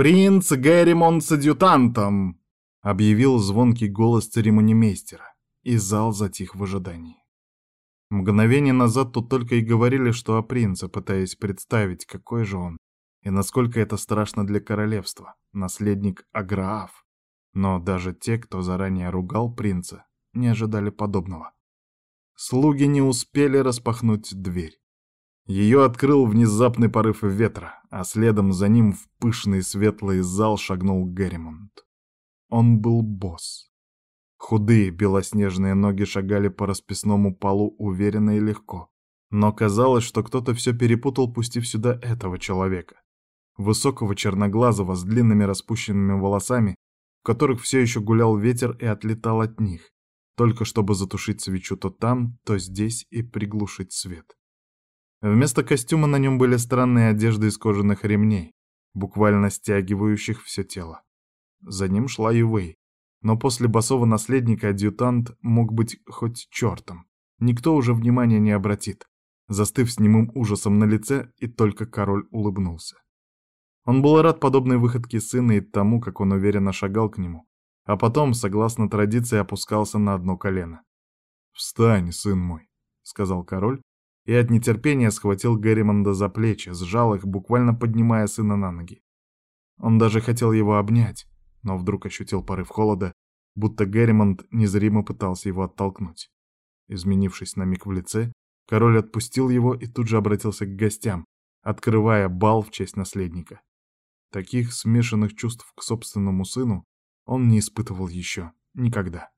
«Принц Герримон с адъютантом!» — объявил звонкий голос церемонимейстера, и зал затих в ожидании. Мгновение назад тут только и говорили, что о принце, пытаясь представить, какой же он, и насколько это страшно для королевства, наследник Аграав. Но даже те, кто заранее ругал принца, не ожидали подобного. Слуги не успели распахнуть дверь. Ее открыл внезапный порыв ветра, а следом за ним в пышный светлый зал шагнул Герримонт. Он был босс. Худые белоснежные ноги шагали по расписному полу уверенно и легко. Но казалось, что кто-то все перепутал, пустив сюда этого человека. Высокого черноглазого с длинными распущенными волосами, в которых все еще гулял ветер и отлетал от них, только чтобы затушить свечу то там, то здесь и приглушить свет. Вместо костюма на нем были странные одежды из кожаных ремней, буквально стягивающих все тело. За ним шла Ювей, но после басового наследника адъютант мог быть хоть чертом. Никто уже внимания не обратит, застыв с немым ужасом на лице, и только король улыбнулся. Он был рад подобной выходке сына и тому, как он уверенно шагал к нему, а потом, согласно традиции, опускался на одно колено. «Встань, сын мой», — сказал король, и от нетерпения схватил Герримонда за плечи, сжал их, буквально поднимая сына на ноги. Он даже хотел его обнять, но вдруг ощутил порыв холода, будто Герримонд незримо пытался его оттолкнуть. Изменившись на миг в лице, король отпустил его и тут же обратился к гостям, открывая бал в честь наследника. Таких смешанных чувств к собственному сыну он не испытывал еще никогда.